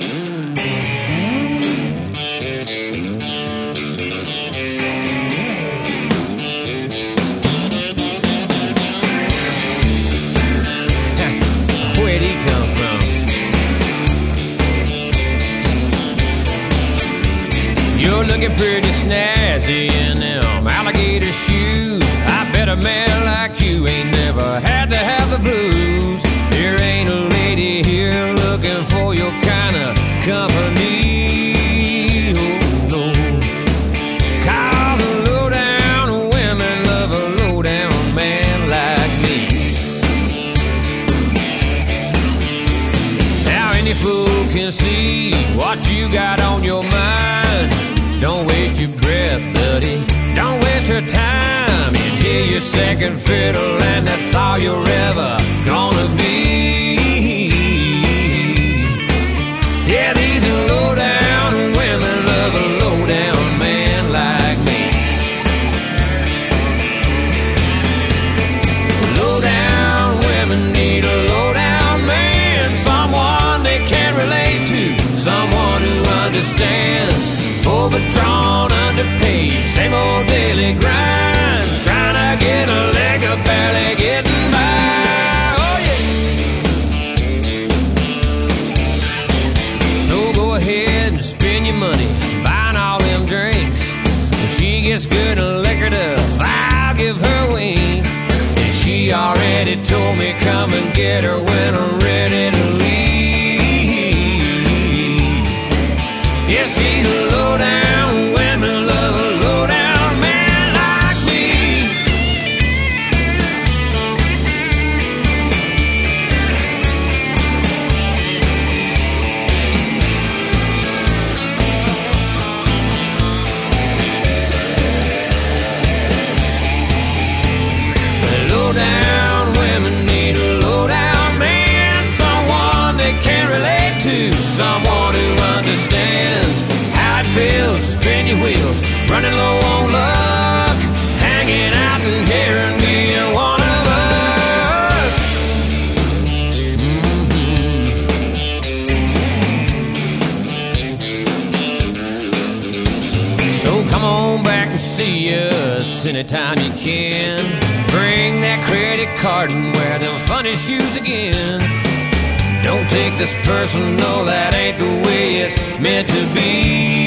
you're looking pretty snazzy in them alligator shoes. You got on your mind. Don't waste your breath, buddy. Don't waste your time. And hear your second fiddle, and that's all you're ever gonna be. Yeah, these understands. Overdrawn, underpaid, same old daily grind, trying to get a leg up, barely getting by. Oh yeah. So go ahead and spend your money buying all them drinks. If she gets good and liquored up, I'll give her a wink. And she already told me come and get her when I'm ready to leave. Yes, these low-down women love a low-down man like me. Women need a man, someone they can relate to, someone So come on back and see us anytime you can. Bring that credit card and wear them funny shoes again. Don't take this personal, that ain't the way it's meant to be.